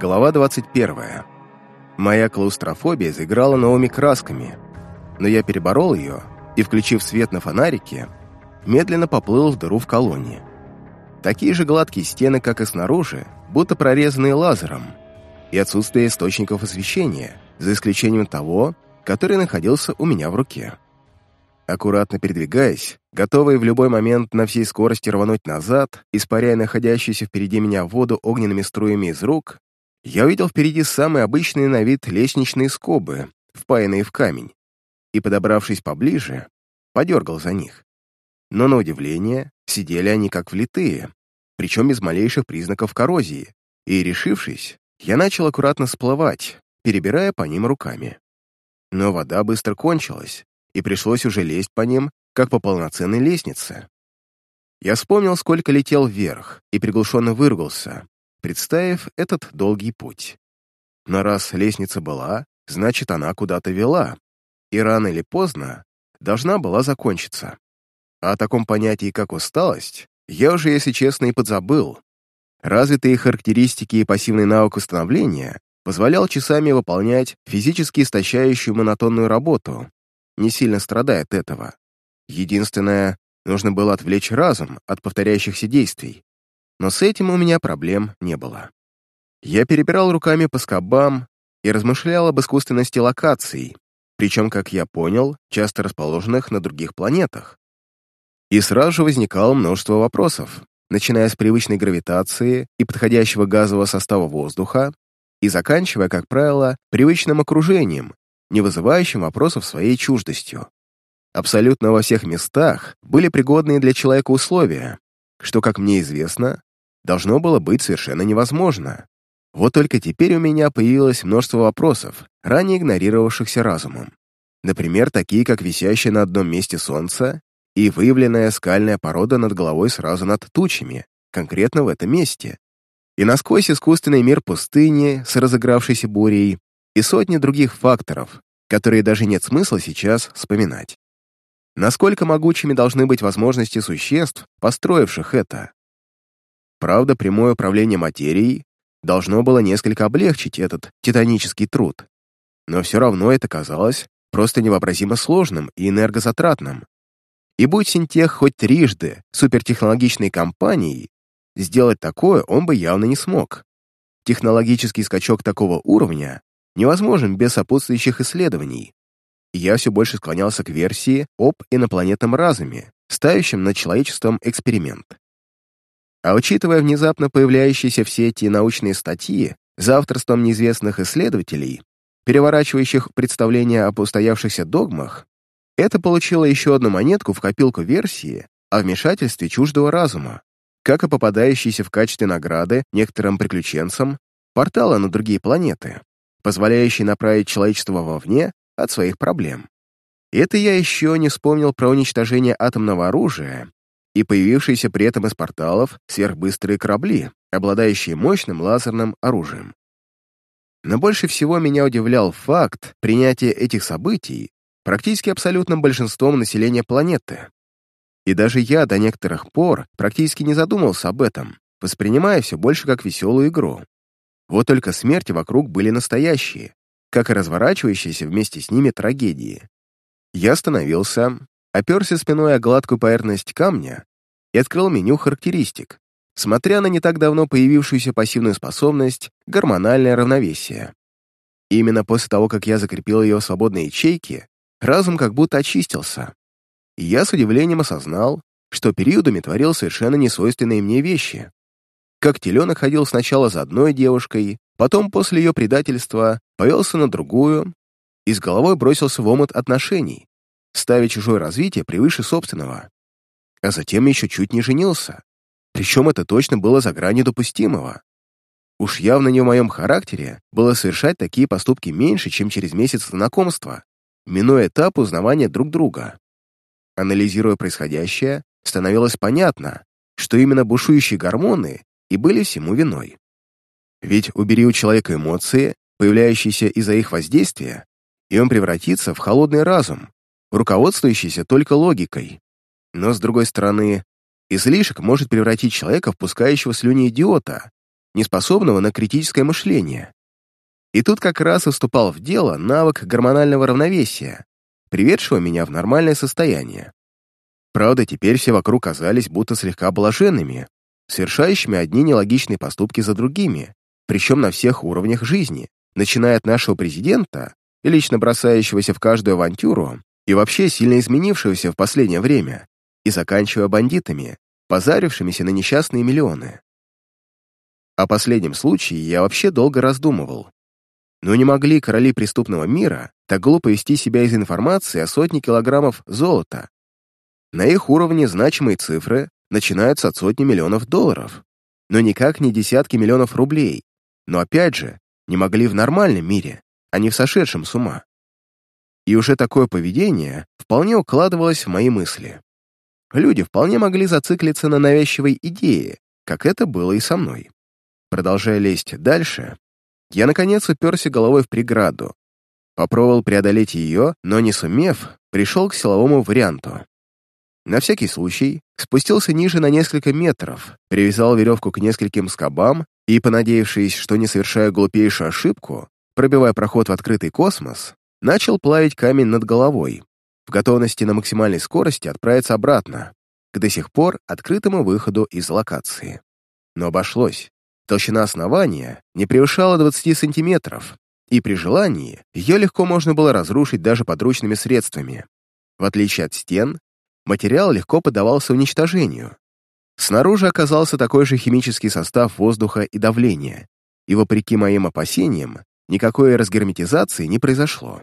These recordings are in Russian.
Глава 21. Моя клаустрофобия заиграла новыми красками, но я переборол ее и, включив свет на фонарике, медленно поплыл в дыру в колонне. Такие же гладкие стены, как и снаружи, будто прорезанные лазером, и отсутствие источников освещения, за исключением того, который находился у меня в руке. Аккуратно передвигаясь, готовый в любой момент на всей скорости рвануть назад, испаряя находящуюся впереди меня воду огненными струями из рук, я увидел впереди самые обычные на вид лестничные скобы, впаянные в камень, и, подобравшись поближе, подергал за них. Но, на удивление, сидели они как влитые, причем без малейших признаков коррозии, и, решившись, я начал аккуратно всплывать, перебирая по ним руками. Но вода быстро кончилась, и пришлось уже лезть по ним, как по полноценной лестнице. Я вспомнил, сколько летел вверх, и приглушенно выругался, представив этот долгий путь. Но раз лестница была, значит, она куда-то вела, и рано или поздно должна была закончиться. А о таком понятии, как усталость, я уже, если честно, и подзабыл. Развитые характеристики и пассивный навык установления позволял часами выполнять физически истощающую монотонную работу, не сильно страдая от этого. Единственное, нужно было отвлечь разум от повторяющихся действий, но с этим у меня проблем не было. Я перебирал руками по скобам и размышлял об искусственности локаций, причем, как я понял, часто расположенных на других планетах. И сразу же возникало множество вопросов, начиная с привычной гравитации и подходящего газового состава воздуха, и заканчивая, как правило, привычным окружением, не вызывающим вопросов своей чуждостью. Абсолютно во всех местах были пригодные для человека условия, что, как мне известно, должно было быть совершенно невозможно. Вот только теперь у меня появилось множество вопросов, ранее игнорировавшихся разумом. Например, такие, как висящее на одном месте солнце и выявленная скальная порода над головой сразу над тучами, конкретно в этом месте. И насквозь искусственный мир пустыни с разыгравшейся бурей и сотни других факторов, которые даже нет смысла сейчас вспоминать. Насколько могучими должны быть возможности существ, построивших это? Правда, прямое управление материей должно было несколько облегчить этот титанический труд. Но все равно это казалось просто невообразимо сложным и энергозатратным. И будь Синтех хоть трижды супертехнологичной компанией, сделать такое он бы явно не смог. Технологический скачок такого уровня невозможен без сопутствующих исследований. И я все больше склонялся к версии об инопланетном разуме, ставящем над человечеством эксперимент. А учитывая внезапно появляющиеся все эти научные статьи за авторством неизвестных исследователей, переворачивающих представления об устоявшихся догмах, это получило еще одну монетку в копилку версии о вмешательстве чуждого разума, как и попадающиеся в качестве награды некоторым приключенцам порталы на другие планеты, позволяющие направить человечество вовне от своих проблем. Это я еще не вспомнил про уничтожение атомного оружия и появившиеся при этом из порталов сверхбыстрые корабли, обладающие мощным лазерным оружием. Но больше всего меня удивлял факт принятия этих событий практически абсолютным большинством населения планеты. И даже я до некоторых пор практически не задумывался об этом, воспринимая все больше как веселую игру. Вот только смерти вокруг были настоящие, как и разворачивающиеся вместе с ними трагедии. Я остановился, оперся спиной о гладкую поверхность камня и открыл меню характеристик, смотря на не так давно появившуюся пассивную способность гормональное равновесие. именно после того, как я закрепил ее в свободной ячейке, разум как будто очистился. И я с удивлением осознал, что периодами творил совершенно несвойственные мне вещи. Как теленок ходил сначала за одной девушкой, потом после ее предательства повелся на другую и с головой бросился в омут отношений, ставя чужое развитие превыше собственного а затем еще чуть не женился. Причем это точно было за гранью допустимого. Уж явно не в моем характере было совершать такие поступки меньше, чем через месяц знакомства, минуя этап узнавания друг друга. Анализируя происходящее, становилось понятно, что именно бушующие гормоны и были всему виной. Ведь убери у человека эмоции, появляющиеся из-за их воздействия, и он превратится в холодный разум, руководствующийся только логикой. Но, с другой стороны, излишек может превратить человека в пускающего слюни идиота, неспособного на критическое мышление. И тут как раз и вступал в дело навык гормонального равновесия, приведшего меня в нормальное состояние. Правда, теперь все вокруг казались будто слегка блаженными, совершающими одни нелогичные поступки за другими, причем на всех уровнях жизни, начиная от нашего президента, лично бросающегося в каждую авантюру, и вообще сильно изменившегося в последнее время, и заканчивая бандитами, позарившимися на несчастные миллионы. О последнем случае я вообще долго раздумывал. Но не могли короли преступного мира так глупо вести себя из информации о сотне килограммов золота. На их уровне значимые цифры начинаются от сотни миллионов долларов, но никак не десятки миллионов рублей. Но опять же, не могли в нормальном мире, а не в сошедшем с ума. И уже такое поведение вполне укладывалось в мои мысли. Люди вполне могли зациклиться на навязчивой идее, как это было и со мной. Продолжая лезть дальше, я, наконец, уперся головой в преграду. Попробовал преодолеть ее, но, не сумев, пришел к силовому варианту. На всякий случай спустился ниже на несколько метров, привязал веревку к нескольким скобам и, понадеявшись, что не совершаю глупейшую ошибку, пробивая проход в открытый космос, начал плавить камень над головой, в готовности на максимальной скорости отправиться обратно, к до сих пор открытому выходу из локации. Но обошлось. Толщина основания не превышала 20 сантиметров, и при желании ее легко можно было разрушить даже подручными средствами. В отличие от стен, материал легко поддавался уничтожению. Снаружи оказался такой же химический состав воздуха и давления, и, вопреки моим опасениям, никакой разгерметизации не произошло.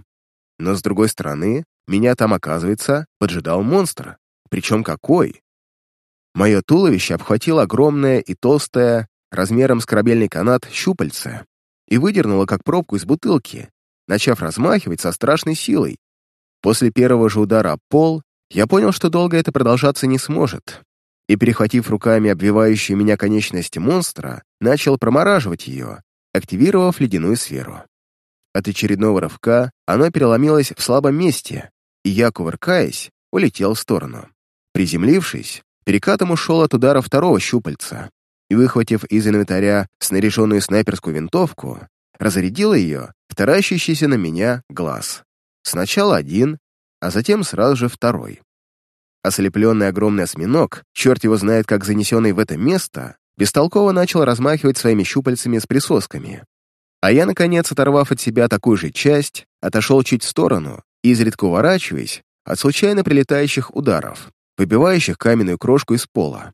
Но, с другой стороны, меня там, оказывается, поджидал монстр. Причем какой? Мое туловище обхватило огромное и толстое, размером с корабельный канат, щупальце и выдернуло, как пробку из бутылки, начав размахивать со страшной силой. После первого же удара об пол я понял, что долго это продолжаться не сможет, и, перехватив руками обвивающую меня конечность монстра, начал промораживать ее, активировав ледяную сферу. От очередного рывка оно переломилось в слабом месте, и я, кувыркаясь, улетел в сторону. Приземлившись, перекатом ушел от удара второго щупальца и, выхватив из инвентаря снаряженную снайперскую винтовку, разрядил ее в таращащийся на меня глаз. Сначала один, а затем сразу же второй. Ослепленный огромный осьминог, черт его знает как занесенный в это место, бестолково начал размахивать своими щупальцами с присосками. А я, наконец, оторвав от себя такую же часть, отошел чуть в сторону, изредка уворачиваясь от случайно прилетающих ударов, выбивающих каменную крошку из пола.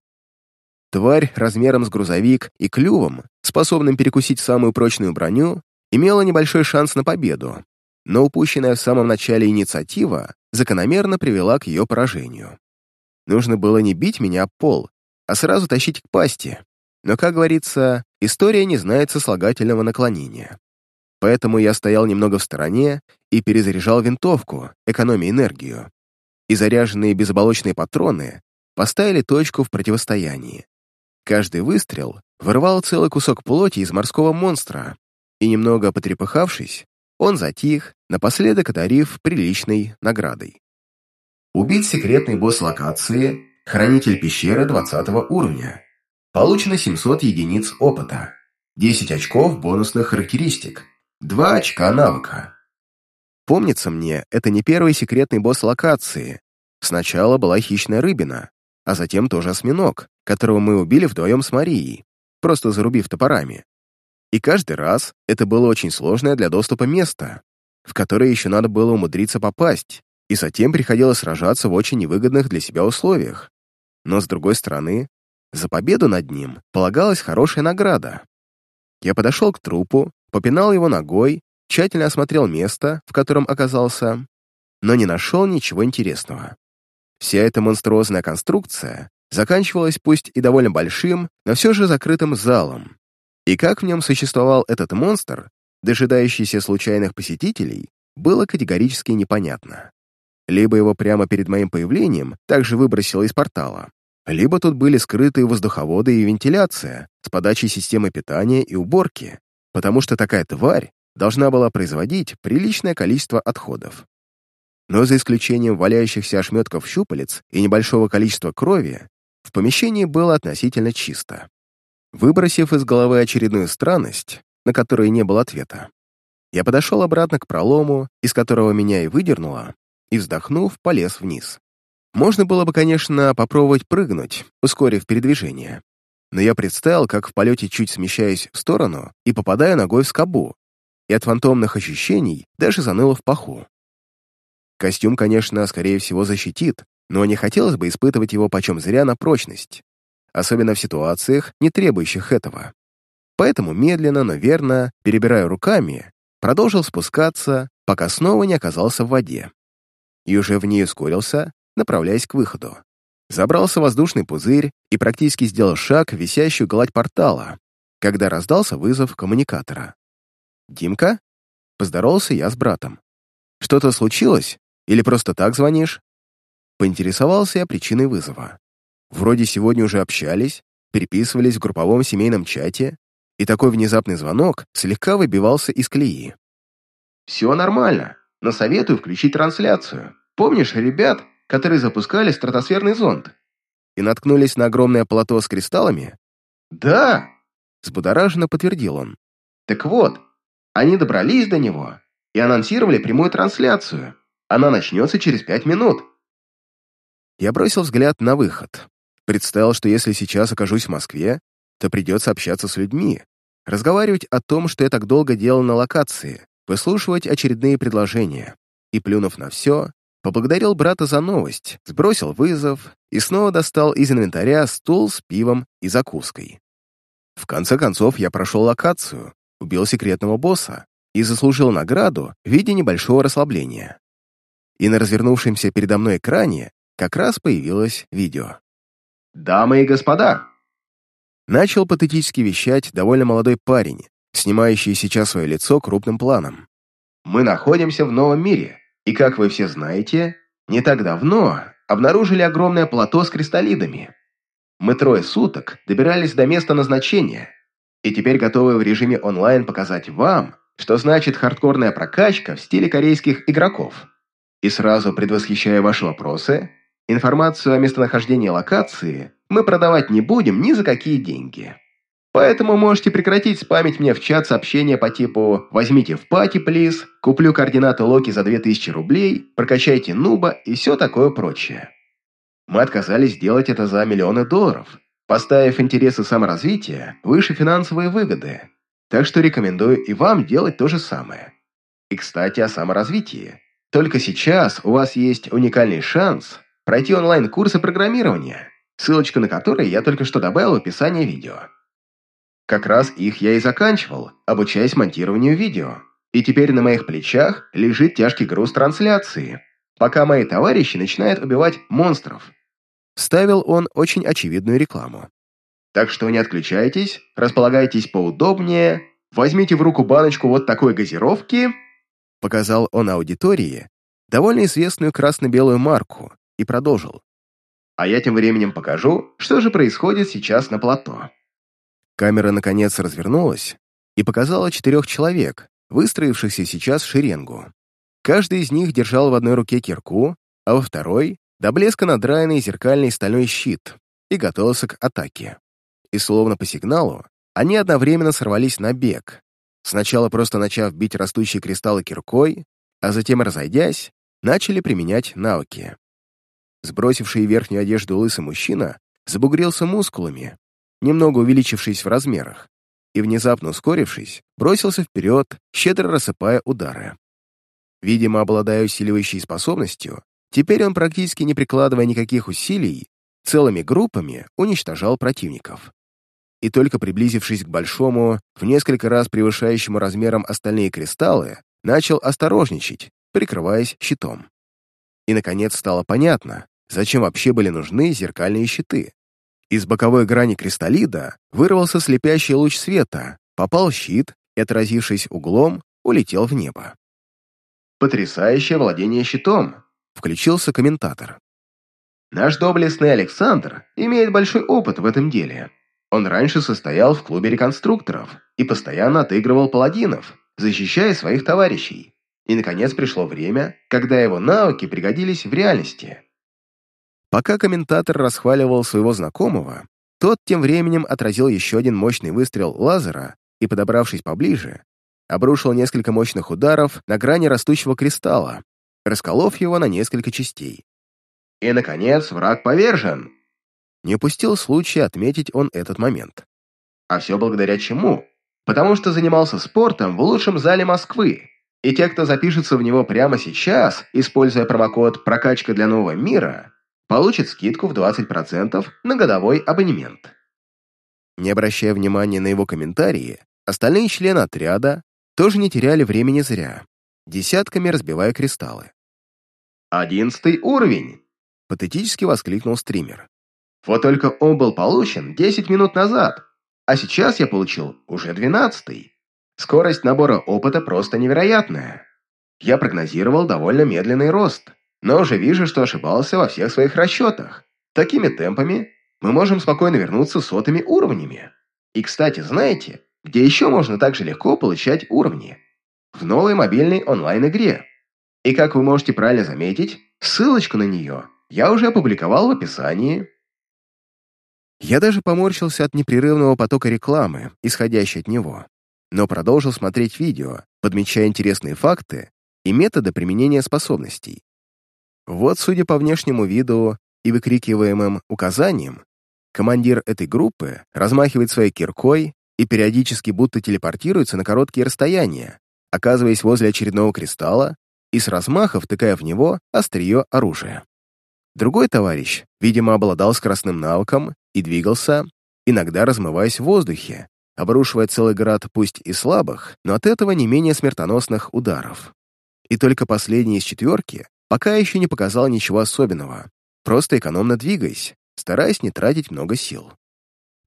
Тварь размером с грузовик и клювом, способным перекусить самую прочную броню, имела небольшой шанс на победу, но упущенная в самом начале инициатива закономерно привела к ее поражению. Нужно было не бить меня об пол, а сразу тащить к пасти, но, как говорится, история не знает сослагательного наклонения. Поэтому я стоял немного в стороне и перезаряжал винтовку, экономя энергию. И заряженные безоболочные патроны поставили точку в противостоянии. Каждый выстрел вырвал целый кусок плоти из морского монстра, и немного потрепыхавшись, он затих, напоследок одарив приличной наградой. Убить секретный босс локации, хранитель пещеры 20 уровня. Получено 700 единиц опыта, 10 очков бонусных характеристик, 2 очка навыка. Помнится мне, это не первый секретный босс локации. Сначала была хищная рыбина, а затем тоже осьминог, которого мы убили вдвоем с Марией, просто зарубив топорами. И каждый раз это было очень сложное для доступа место, в которое еще надо было умудриться попасть, и затем приходилось сражаться в очень невыгодных для себя условиях. Но, с другой стороны, за победу над ним полагалась хорошая награда. Я подошел к трупу, попинал его ногой, тщательно осмотрел место, в котором оказался, но не нашел ничего интересного. Вся эта монструозная конструкция заканчивалась пусть и довольно большим, но все же закрытым залом. И как в нем существовал этот монстр, дожидающийся случайных посетителей, было категорически непонятно. Либо его прямо перед моим появлением также выбросило из портала, либо тут были скрытые воздуховоды и вентиляция с подачей системы питания и уборки, потому что такая тварь должна была производить приличное количество отходов. Но за исключением валяющихся ошметков щупалец и небольшого количества крови, в помещении было относительно чисто. Выбросив из головы очередную странность, на которую не было ответа, я подошел обратно к пролому, из которого меня и выдернуло, и, вздохнув, полез вниз. Можно было бы, конечно, попробовать прыгнуть, ускорив передвижение. Но я представил, как в полете чуть смещаюсь в сторону и попадаю ногой в скобу, и от фантомных ощущений даже заныло в паху. Костюм, конечно, скорее всего, защитит, но не хотелось бы испытывать его почем зря на прочность, особенно в ситуациях, не требующих этого. Поэтому медленно, но верно, перебирая руками, продолжил спускаться, пока снова не оказался в воде. И уже в ней ускорился, направляясь к выходу. Забрался в воздушный пузырь и практически сделал шаг в висящую гладь портала, когда раздался вызов коммуникатора. «Димка?» — поздоровался я с братом. «Что-то случилось? Или просто так звонишь?» Поинтересовался я причиной вызова. Вроде сегодня уже общались, переписывались в групповом семейном чате, и такой внезапный звонок слегка выбивался из колеи. «Все нормально, но советую включить трансляцию. Помнишь ребят, которые запускали стратосферный зонд?» И наткнулись на огромное плато с кристаллами? «Да!» — взбудораженно подтвердил он. «Так вот, они добрались до него и анонсировали прямую трансляцию. Она начнется через пять минут». Я бросил взгляд на выход. Представил, что если сейчас окажусь в Москве, то придется общаться с людьми, разговаривать о том, что я так долго делал на локации, выслушивать очередные предложения. И, плюнув на все, поблагодарил брата за новость, сбросил вызов и снова достал из инвентаря стул с пивом и закуской. В конце концов, я прошел локацию, убил секретного босса и заслужил награду в виде небольшого расслабления. И на развернувшемся передо мной экране как раз появилось видео. «Дамы и господа, Начал патетически вещать довольно молодой парень, снимающий сейчас свое лицо крупным планом. «Мы находимся в новом мире, и, как вы все знаете, не так давно обнаружили огромное плато с кристаллидами. Мы трое суток добирались до места назначения, и теперь готовы в режиме онлайн показать вам, что значит хардкорная прокачка в стиле корейских игроков. И сразу предвосхищая ваши вопросы, информацию о местонахождении локации мы продавать не будем ни за какие деньги. Поэтому можете прекратить спамить мне в чат сообщения по типу «возьмите в пати, плиз», «куплю координаты Локи за 2000 рублей», «прокачайте нуба» и все такое прочее. Мы отказались делать это за миллионы долларов, поставив интересы саморазвития выше финансовые выгоды. Так что рекомендую и вам делать то же самое. И, кстати, о саморазвитии. Только сейчас у вас есть уникальный шанс пройти онлайн-курсы программирования – ссылочку на которые я только что добавил в описание видео. Как раз их я и заканчивал, обучаясь монтированию видео. И теперь на моих плечах лежит тяжкий груз трансляции, пока мои товарищи начинают убивать монстров. Ставил он очень очевидную рекламу. Так что не отключайтесь, располагайтесь поудобнее, возьмите в руку баночку вот такой газировки. Показал он аудитории довольно известную красно-белую марку и продолжил. А я тем временем покажу, что же происходит сейчас на плато. Камера, наконец, развернулась и показала четырех человек, выстроившихся сейчас в шеренгу. Каждый из них держал в одной руке кирку, а во второй — до блеска надраенный зеркальный стальной щит и готовился к атаке. И словно по сигналу, они одновременно сорвались на бег, сначала просто начав бить растущие кристаллы киркой, а затем, разойдясь, начали применять навыки. Сбросивший верхнюю одежду лысый мужчина забугрился мускулами, немного увеличившись в размерах, и, внезапно ускорившись, бросился вперед, щедро рассыпая удары. Видимо, обладая усиливающей способностью, теперь он, практически не прикладывая никаких усилий, целыми группами уничтожал противников. И только приблизившись к большому, в несколько раз превышающему размером остальные кристаллы, начал осторожничать, прикрываясь щитом. И, наконец, стало понятно, зачем вообще были нужны зеркальные щиты. Из боковой грани кристаллида вырвался слепящий луч света, попал в щит и, отразившись углом, улетел в небо. «Потрясающее владение щитом!» — включился комментатор. «Наш доблестный Александр имеет большой опыт в этом деле. Он раньше состоял в клубе реконструкторов и постоянно отыгрывал паладинов, защищая своих товарищей. И, наконец, пришло время, когда его навыки пригодились в реальности. Пока комментатор расхваливал своего знакомого, Тот тем временем отразил еще один мощный выстрел лазера и, подобравшись поближе, обрушил несколько мощных ударов на грани растущего кристалла, расколов его на несколько частей. И, наконец, враг повержен. Не упустил случая отметить он этот момент. А все благодаря чему? Потому что занимался спортом в лучшем зале Москвы. И те, кто запишется в него прямо сейчас, используя промокод «Прокачка для нового мира», получат скидку в 20% на годовой абонемент. Не обращая внимания на его комментарии, остальные члены отряда тоже не теряли времени зря, десятками разбивая кристаллы. «Одиннадцатый уровень!» — патетически воскликнул стример. «Вот только он был получен 10 минут назад, а сейчас я получил уже двенадцатый. Скорость набора опыта просто невероятная. Я прогнозировал довольно медленный рост, но уже вижу, что ошибался во всех своих расчетах. Такими темпами мы можем спокойно вернуться сотыми уровнями. И, кстати, знаете, где еще можно так же легко получать уровни? В новой мобильной онлайн-игре. И как вы можете правильно заметить, ссылочку на нее я уже опубликовал в описании. Я даже поморщился от непрерывного потока рекламы, исходящей от него, но продолжил смотреть видео, подмечая интересные факты и методы применения способностей. Вот, судя по внешнему виду и выкрикиваемым указаниям, командир этой группы размахивает своей киркой и периодически будто телепортируется на короткие расстояния, оказываясь возле очередного кристалла и с размаха втыкая в него острие оружия. Другой товарищ, видимо, обладал скоростным навыком и двигался, иногда размываясь в воздухе, обрушивая целый град пусть и слабых, но от этого не менее смертоносных ударов. И только последний из четверки пока еще не показал ничего особенного, просто экономно двигаясь, стараясь не тратить много сил.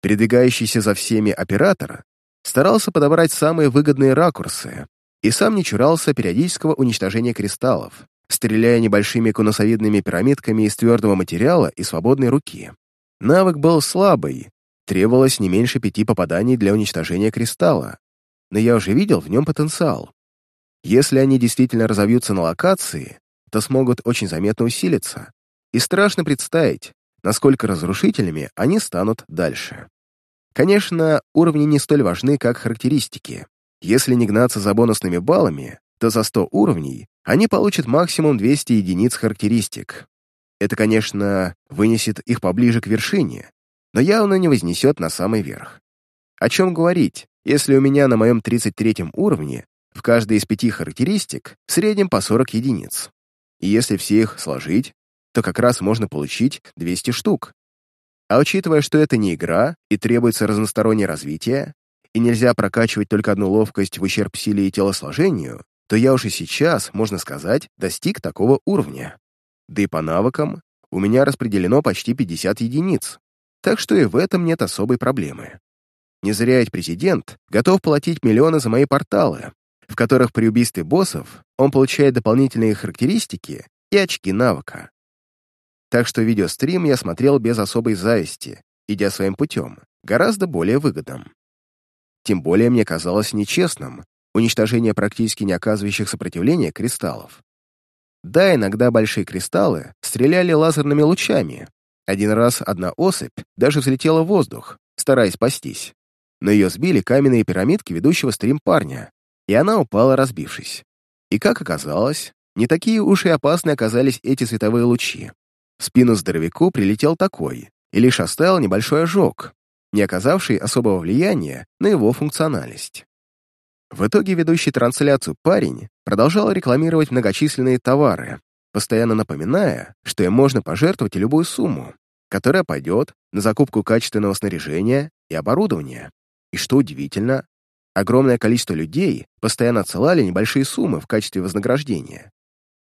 Передвигающийся за всеми оператор старался подобрать самые выгодные ракурсы и сам не чурался периодического уничтожения кристаллов, стреляя небольшими конусовидными пирамидками из твердого материала и свободной руки. Навык был слабый, требовалось не меньше пяти попаданий для уничтожения кристалла, но я уже видел в нем потенциал. Если они действительно разовьются на локации, то смогут очень заметно усилиться, и страшно представить, насколько разрушительными они станут дальше. Конечно, уровни не столь важны, как характеристики. Если не гнаться за бонусными баллами, то за 100 уровней они получат максимум 200 единиц характеристик. Это, конечно, вынесет их поближе к вершине, но явно не вознесет на самый верх. О чем говорить, если у меня на моем 33 уровне в каждой из пяти характеристик в среднем по 40 единиц. И если все их сложить, то как раз можно получить 200 штук. А учитывая, что это не игра и требуется разностороннее развитие, и нельзя прокачивать только одну ловкость в ущерб силе и телосложению, то я уже сейчас, можно сказать, достиг такого уровня. Да и по навыкам у меня распределено почти 50 единиц, так что и в этом нет особой проблемы. Не зря ведь президент готов платить миллионы за мои порталы, в которых при убийстве боссов он получает дополнительные характеристики и очки навыка. Так что видеострим я смотрел без особой зависти, идя своим путем, гораздо более выгодным. Тем более мне казалось нечестным уничтожение практически не оказывающих сопротивления кристаллов. Да, иногда большие кристаллы стреляли лазерными лучами. Один раз одна особь даже взлетела в воздух, стараясь спастись. Но ее сбили каменные пирамидки ведущего стрим парня, и она упала, разбившись. И, как оказалось, не такие уж и опасные оказались эти световые лучи. В спину здоровяку прилетел такой, и лишь оставил небольшой ожог, не оказавший особого влияния на его функциональность. В итоге ведущий трансляцию парень продолжал рекламировать многочисленные товары, постоянно напоминая, что им можно пожертвовать любую сумму, которая пойдет на закупку качественного снаряжения и оборудования. И что удивительно, огромное количество людей постоянно отсылали небольшие суммы в качестве вознаграждения.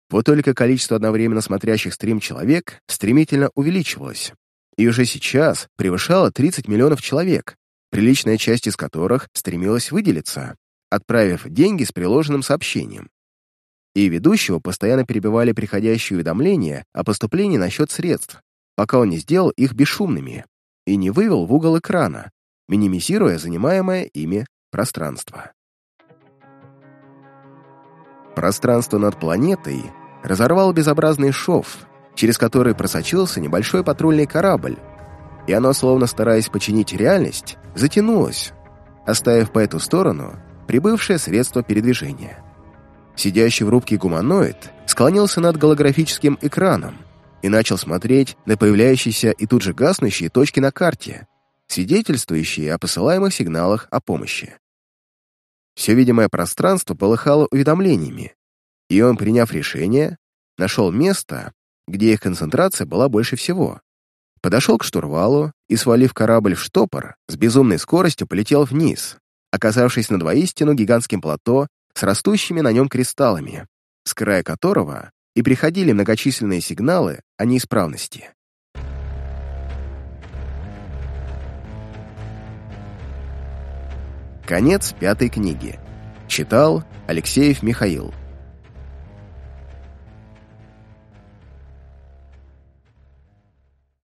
Вот только количество одновременно смотрящих стрим человек стремительно увеличивалось, и уже сейчас превышало 30 миллионов человек, приличная часть из которых стремилась выделиться, отправив деньги с приложенным сообщением. И ведущего постоянно перебивали приходящие уведомления о поступлении на счет средств, пока он не сделал их бесшумными и не вывел в угол экрана, минимизируя занимаемое ими пространство. Пространство над планетой разорвал безобразный шов, через который просочился небольшой патрульный корабль, и оно, словно стараясь починить реальность, затянулось, оставив по эту сторону прибывшее средство передвижения. Сидящий в рубке гуманоид склонился над голографическим экраном и начал смотреть на появляющиеся и тут же гаснущие точки на карте, свидетельствующие о посылаемых сигналах о помощи. Все видимое пространство полыхало уведомлениями, и он, приняв решение, нашел место, где их концентрация была больше всего. Подошел к штурвалу и, свалив корабль в штопор, с безумной скоростью полетел вниз, оказавшись над воистину гигантским плато с растущими на нем кристаллами, с края которого и приходили многочисленные сигналы о неисправности. Конец пятой книги. Читал Алексеев Михаил.